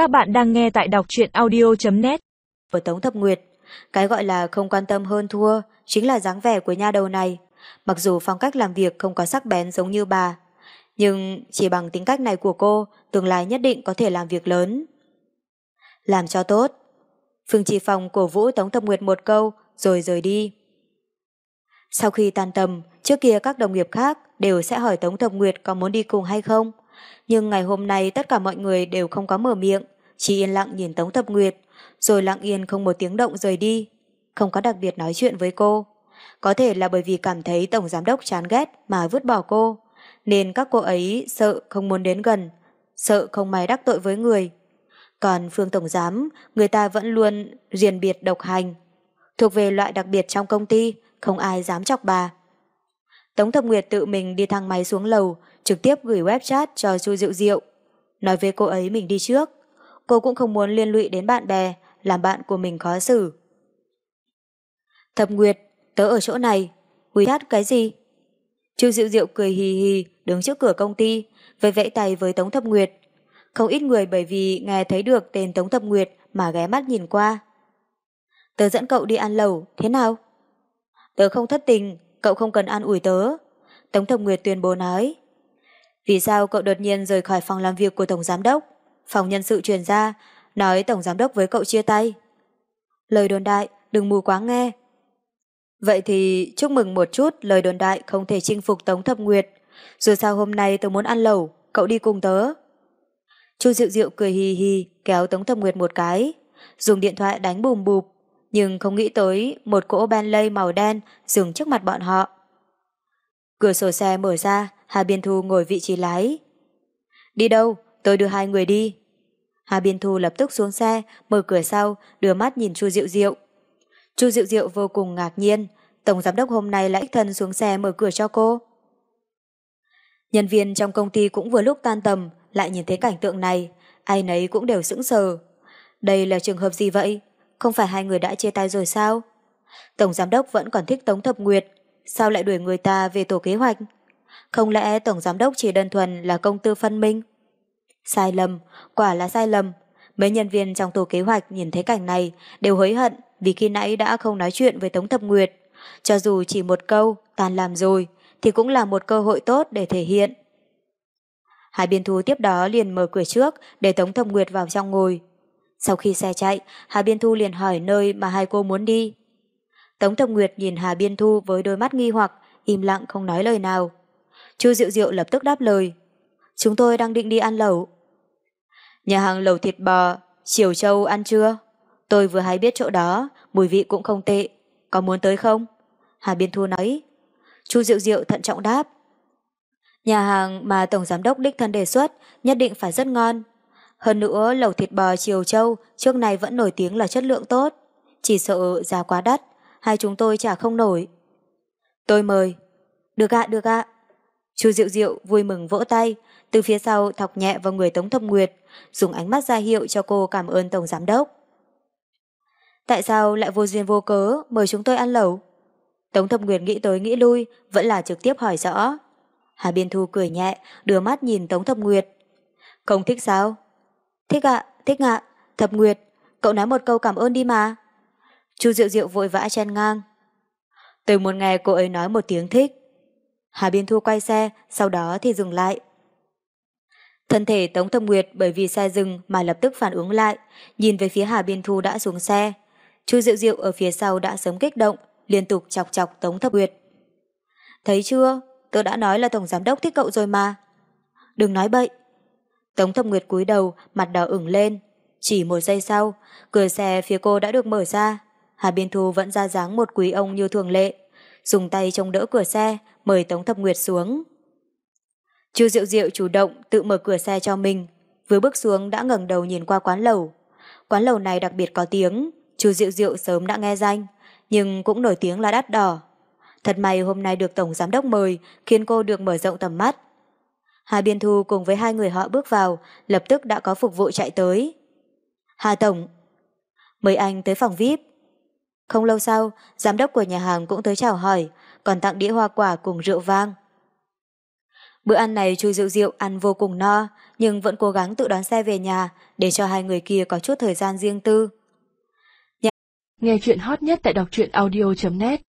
Các bạn đang nghe tại đọc truyện audio.net Của Tống Thập Nguyệt Cái gọi là không quan tâm hơn thua Chính là dáng vẻ của nha đầu này. Mặc dù phong cách làm việc không có sắc bén giống như bà Nhưng chỉ bằng tính cách này của cô Tương lai nhất định có thể làm việc lớn. Làm cho tốt. Phương Trì Phong cổ vũ Tống Thập Nguyệt một câu Rồi rời đi. Sau khi tan tầm Trước kia các đồng nghiệp khác đều sẽ hỏi Tống Thập Nguyệt có muốn đi cùng hay không. Nhưng ngày hôm nay tất cả mọi người đều không có mở miệng, chỉ yên lặng nhìn Tống Thập Nguyệt, rồi lặng yên không một tiếng động rời đi, không có đặc biệt nói chuyện với cô. Có thể là bởi vì cảm thấy Tổng Giám Đốc chán ghét mà vứt bỏ cô, nên các cô ấy sợ không muốn đến gần, sợ không may đắc tội với người. Còn Phương Tổng Giám, người ta vẫn luôn riêng biệt độc hành, thuộc về loại đặc biệt trong công ty, không ai dám chọc bà. Tống Thập Nguyệt tự mình đi thang máy xuống lầu, trực tiếp gửi web chat cho Chu Diệu Diệu. Nói với cô ấy mình đi trước. Cô cũng không muốn liên lụy đến bạn bè, làm bạn của mình khó xử. Thập Nguyệt, tớ ở chỗ này. WeChat cái gì? Chu Diệu Diệu cười hì hì, đứng trước cửa công ty, vẫy vẫy tay với Tống Thập Nguyệt. Không ít người bởi vì nghe thấy được tên Tống Thập Nguyệt mà ghé mắt nhìn qua. Tớ dẫn cậu đi ăn lẩu, thế nào? Tớ không thất tình, cậu không cần an ủi tớ. Tống Thập Nguyệt tuyên bố nói. Vì sao cậu đột nhiên rời khỏi phòng làm việc của Tổng Giám Đốc? Phòng nhân sự truyền ra, nói Tổng Giám Đốc với cậu chia tay. Lời đồn đại, đừng mù quá nghe. Vậy thì chúc mừng một chút lời đồn đại không thể chinh phục Tống Thập Nguyệt. Dù sao hôm nay tớ muốn ăn lẩu, cậu đi cùng tớ. Chu Diệu Diệu cười hì hì kéo Tống Thập Nguyệt một cái, dùng điện thoại đánh bùm bụp, nhưng không nghĩ tới một cỗ Bentley màu đen dừng trước mặt bọn họ. Cửa sổ xe mở ra, Hà Biên Thu ngồi vị trí lái. Đi đâu? Tôi đưa hai người đi. Hà Biên Thu lập tức xuống xe, mở cửa sau, đưa mắt nhìn Chu Diệu Diệu. Chu Diệu Diệu vô cùng ngạc nhiên, Tổng Giám đốc hôm nay lại thân xuống xe mở cửa cho cô. Nhân viên trong công ty cũng vừa lúc tan tầm, lại nhìn thấy cảnh tượng này, ai nấy cũng đều sững sờ. Đây là trường hợp gì vậy? Không phải hai người đã chia tay rồi sao? Tổng Giám đốc vẫn còn thích Tống Thập Nguyệt, sao lại đuổi người ta về tổ kế hoạch? Không lẽ Tổng Giám đốc chỉ đơn thuần là công tư phân minh? Sai lầm, quả là sai lầm. Mấy nhân viên trong tổ kế hoạch nhìn thấy cảnh này đều hối hận vì khi nãy đã không nói chuyện với Tống Thập Nguyệt. Cho dù chỉ một câu, tàn làm rồi, thì cũng là một cơ hội tốt để thể hiện. hai Biên Thu tiếp đó liền mở cửa trước để Tống Thập Nguyệt vào trong ngồi. Sau khi xe chạy, Hà Biên Thu liền hỏi nơi mà hai cô muốn đi. Tống Thập Nguyệt nhìn Hà Biên Thu với đôi mắt nghi hoặc, im lặng không nói lời nào. Chu Diệu Diệu lập tức đáp lời. Chúng tôi đang định đi ăn lẩu. Nhà hàng lẩu thịt bò, Triều Châu ăn chưa? Tôi vừa hay biết chỗ đó, mùi vị cũng không tệ. Có muốn tới không? Hà Biên Thu nói. Chu Diệu Diệu thận trọng đáp. Nhà hàng mà Tổng Giám đốc đích thân đề xuất nhất định phải rất ngon. Hơn nữa, lẩu thịt bò Triều Châu trước này vẫn nổi tiếng là chất lượng tốt. Chỉ sợ giá quá đắt, hai chúng tôi trả không nổi. Tôi mời. Được ạ, được ạ. Chu Diệu Diệu vui mừng vỗ tay, từ phía sau thọc nhẹ vào người Tống Thập Nguyệt, dùng ánh mắt ra hiệu cho cô cảm ơn Tổng Giám Đốc. Tại sao lại vô duyên vô cớ mời chúng tôi ăn lẩu? Tống Thập Nguyệt nghĩ tới nghĩ lui, vẫn là trực tiếp hỏi rõ. Hà Biên Thu cười nhẹ, đưa mắt nhìn Tống Thập Nguyệt. Không thích sao? Thích ạ, thích ạ, Thập Nguyệt, cậu nói một câu cảm ơn đi mà. Chu Diệu Diệu vội vã chen ngang. Tôi muốn nghe cô ấy nói một tiếng thích. Hà Biên Thu quay xe, sau đó thì dừng lại. Thân thể Tống Thâm Nguyệt bởi vì xe dừng mà lập tức phản ứng lại, nhìn về phía Hà Biên Thu đã xuống xe. Chu Diệu Diệu ở phía sau đã sớm kích động, liên tục chọc chọc Tống Thâm Nguyệt. Thấy chưa? Tôi đã nói là Tổng Giám Đốc thích cậu rồi mà. Đừng nói bậy. Tống Thâm Nguyệt cúi đầu, mặt đỏ ửng lên. Chỉ một giây sau, cửa xe phía cô đã được mở ra. Hà Biên Thu vẫn ra dáng một quý ông như thường lệ, dùng tay chống đỡ cửa xe, mời Tống Thập Nguyệt xuống. Chu Diệu Diệu chủ động tự mở cửa xe cho mình, vừa bước xuống đã ngẩng đầu nhìn qua quán lầu Quán lầu này đặc biệt có tiếng, Chu Diệu Diệu sớm đã nghe danh, nhưng cũng nổi tiếng là đắt đỏ. Thật may hôm nay được Tổng Giám Đốc mời, khiến cô được mở rộng tầm mắt. Hà Biên Thu cùng với hai người họ bước vào, lập tức đã có phục vụ chạy tới. Hà Tổng, mời anh tới phòng VIP. Không lâu sau, giám đốc của nhà hàng cũng tới chào hỏi, còn tặng đĩa hoa quả cùng rượu vang. Bữa ăn này Chu Diệu Diệu ăn vô cùng no, nhưng vẫn cố gắng tự đón xe về nhà để cho hai người kia có chút thời gian riêng tư. Nghe chuyện hot nhất tại đọc truyện audio.net